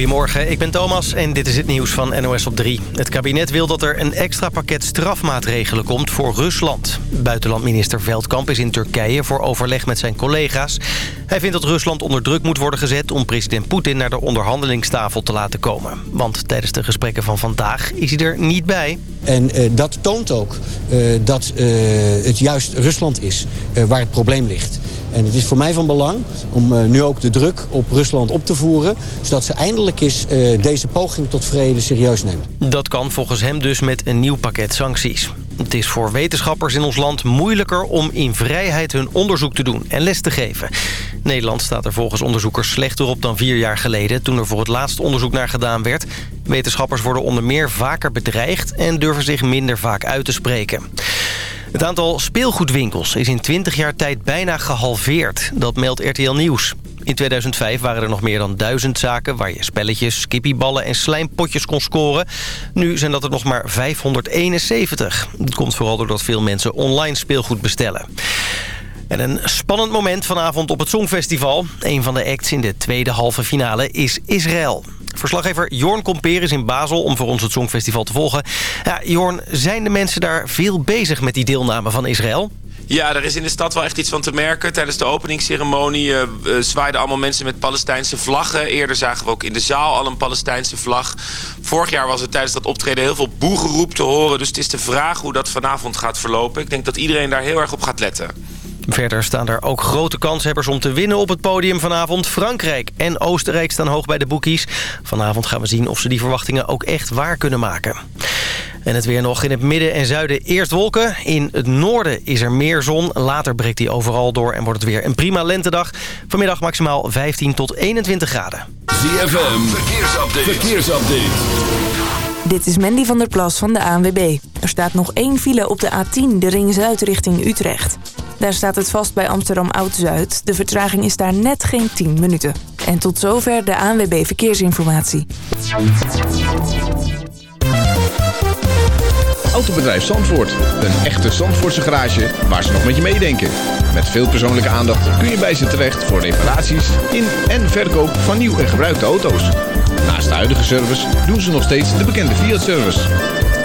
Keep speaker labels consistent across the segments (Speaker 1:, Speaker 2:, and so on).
Speaker 1: Goedemorgen, ik ben Thomas en dit is het nieuws van NOS op 3. Het kabinet wil dat er een extra pakket strafmaatregelen komt voor Rusland. Buitenlandminister Veldkamp is in Turkije voor overleg met zijn collega's. Hij vindt dat Rusland onder druk moet worden gezet... om president Poetin naar de onderhandelingstafel te laten komen. Want tijdens de gesprekken van vandaag is hij er niet bij.
Speaker 2: En uh, dat toont ook uh, dat uh, het juist Rusland is waar het probleem ligt. En het is voor mij van belang om nu ook de druk op Rusland op te voeren... zodat ze eindelijk eens deze poging tot vrede serieus nemen.
Speaker 1: Dat kan volgens hem dus met een nieuw pakket sancties. Het is voor wetenschappers in ons land moeilijker om in vrijheid hun onderzoek te doen en les te geven. Nederland staat er volgens onderzoekers slechter op dan vier jaar geleden... toen er voor het laatst onderzoek naar gedaan werd. Wetenschappers worden onder meer vaker bedreigd en durven zich minder vaak uit te spreken. Het aantal speelgoedwinkels is in 20 jaar tijd bijna gehalveerd. Dat meldt RTL Nieuws. In 2005 waren er nog meer dan duizend zaken... waar je spelletjes, skippieballen en slijmpotjes kon scoren. Nu zijn dat er nog maar 571. Dat komt vooral doordat veel mensen online speelgoed bestellen. En een spannend moment vanavond op het Songfestival. Een van de acts in de tweede halve finale is Israël. Verslaggever Jorn Komper is in Basel om voor ons het Songfestival te volgen. Ja, Jorn, zijn de mensen daar veel bezig met die deelname van Israël?
Speaker 3: Ja, er is in de stad wel echt iets van te merken. Tijdens de openingsceremonie uh, zwaaiden allemaal mensen met Palestijnse vlaggen. Eerder zagen we ook in de zaal al een Palestijnse vlag. Vorig jaar was er tijdens dat optreden heel veel boegeroep te horen. Dus het is de vraag hoe dat vanavond gaat verlopen. Ik denk dat iedereen daar heel erg op gaat letten.
Speaker 1: Verder staan er ook grote kanshebbers om te winnen op het podium vanavond. Frankrijk en Oostenrijk staan hoog bij de boekies. Vanavond gaan we zien of ze die verwachtingen ook echt waar kunnen maken. En het weer nog in het midden en zuiden eerst wolken. In het noorden is er meer zon. Later breekt die overal door en wordt het weer een prima lentedag. Vanmiddag maximaal 15 tot 21 graden.
Speaker 4: ZFM, verkeersupdate. verkeersupdate.
Speaker 5: Dit is Mandy van der Plas van de ANWB. Er staat nog één file op de A10, de ring zuid richting Utrecht. Daar staat het vast bij Amsterdam Oud-Zuid. De vertraging is daar net geen 10 minuten. En tot zover de ANWB Verkeersinformatie.
Speaker 6: Autobedrijf Zandvoort. Een echte Zandvoortse garage waar ze nog met je meedenken. Met veel persoonlijke aandacht kun je bij ze terecht voor reparaties in en verkoop van nieuw en gebruikte auto's. Naast de huidige service doen ze nog steeds de bekende Fiat-service.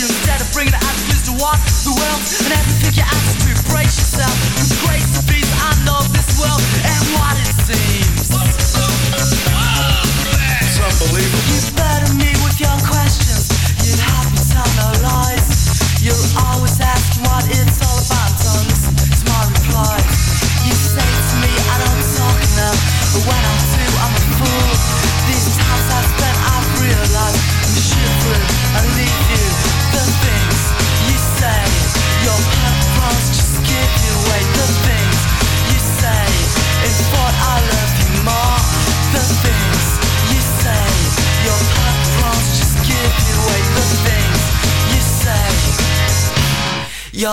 Speaker 7: billions Instead of bringing the attitudes to what? The world And every pick your attitude Brace yourself Cause grace the beast I know this world And what it seems.
Speaker 8: It's unbelievable.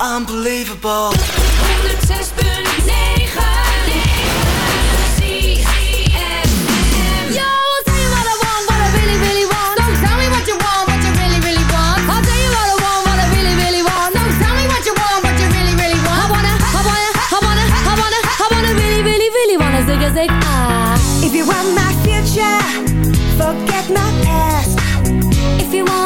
Speaker 8: unbelievable.
Speaker 9: 106.9
Speaker 10: If you want my future, forget my past.
Speaker 9: If you want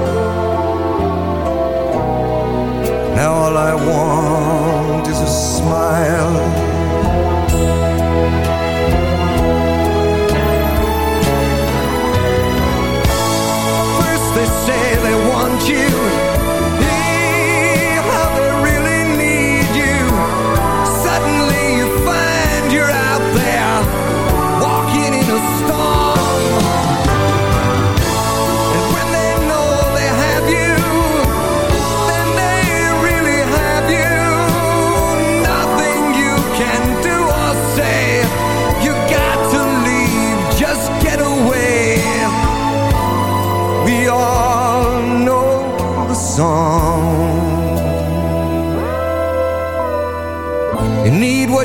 Speaker 11: Now all I want is a smile.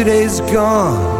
Speaker 11: Yesterday's gone.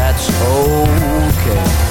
Speaker 12: that's okay.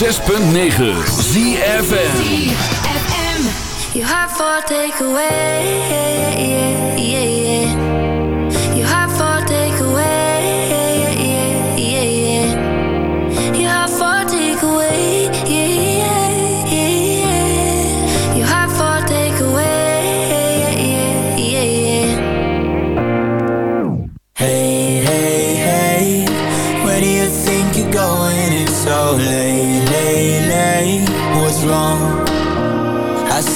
Speaker 10: 106.9
Speaker 4: ZFN
Speaker 10: You have for takeaway, yeah, yeah, yeah, yeah. You have for takeaway.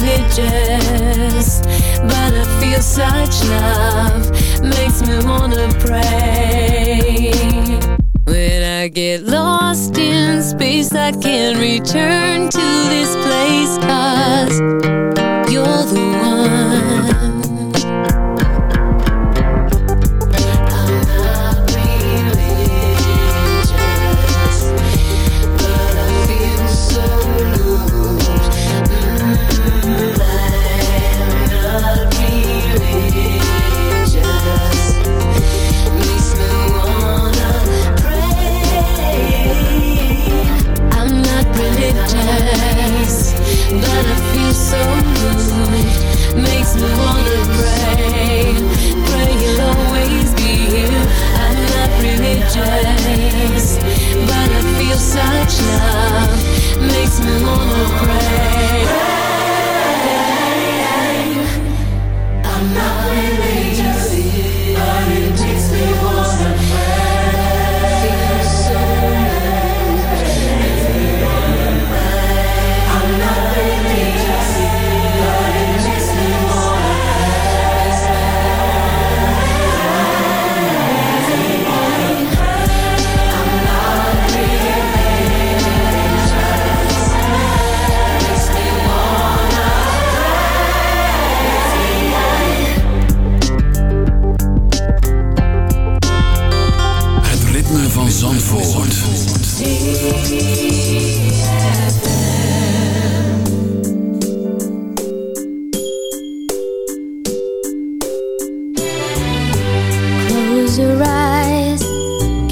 Speaker 13: religious, but I
Speaker 14: feel
Speaker 15: such love makes me wanna pray. When I get lost in space, I can return to this place, cause such love makes me wanna pray.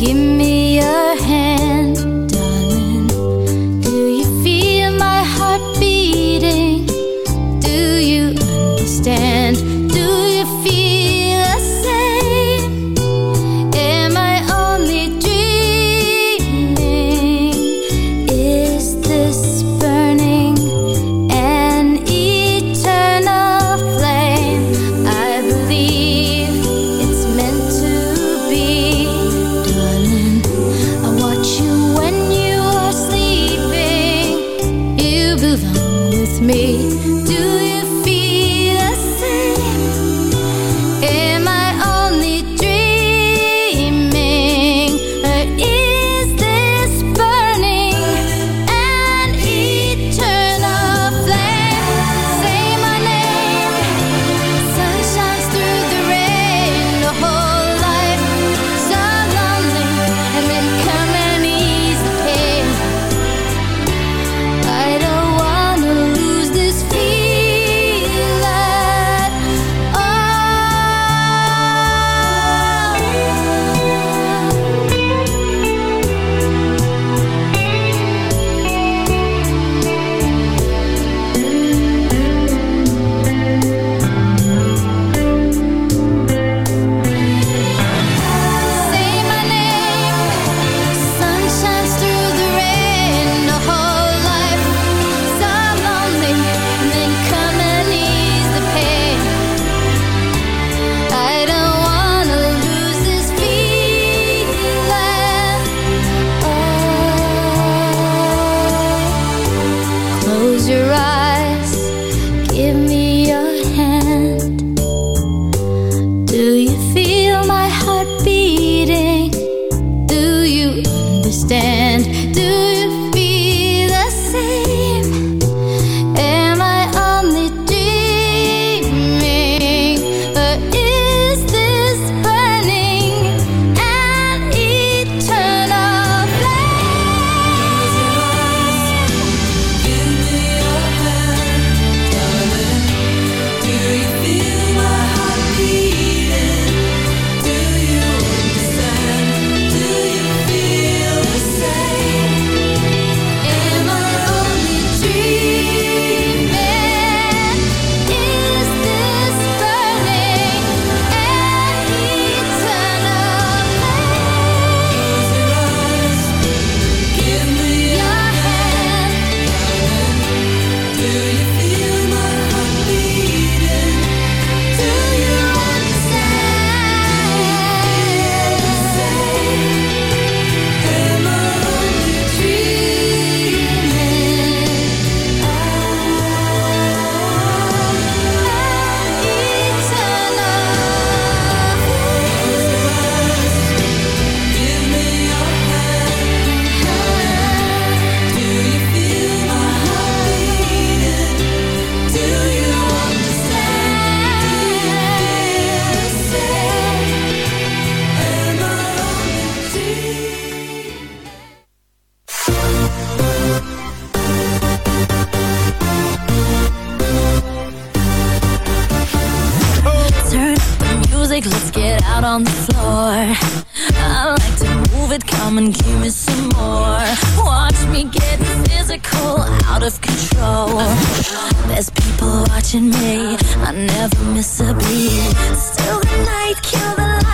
Speaker 15: Kim it,
Speaker 16: come and give me
Speaker 15: some more. Watch me getting physical, out of control. There's people watching me, I never miss a beat. Still the night, kill the lights,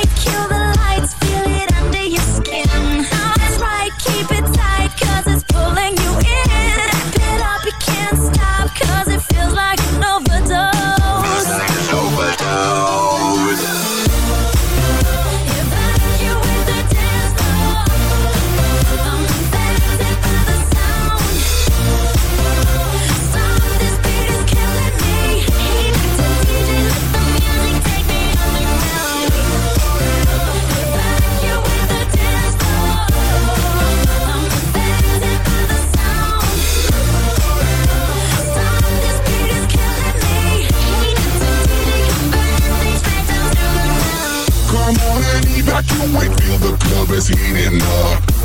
Speaker 17: and evacuate, feel the club is heating up.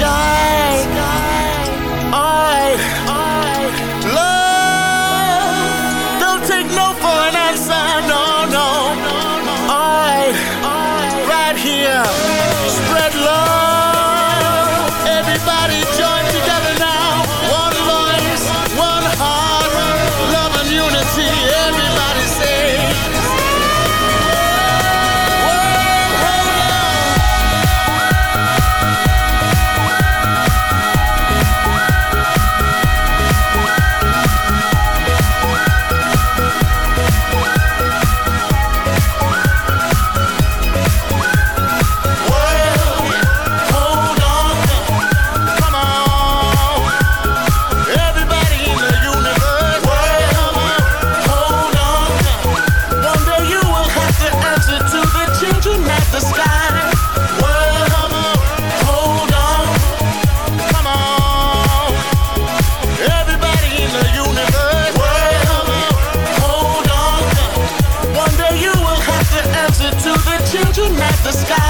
Speaker 7: sky looking at the sky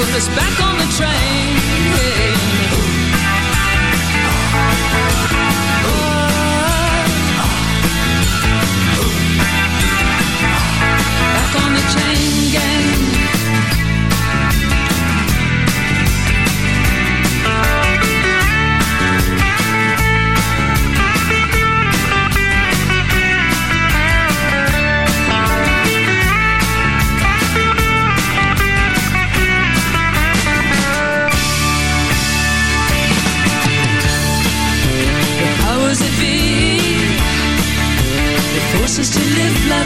Speaker 18: Put us back on the train.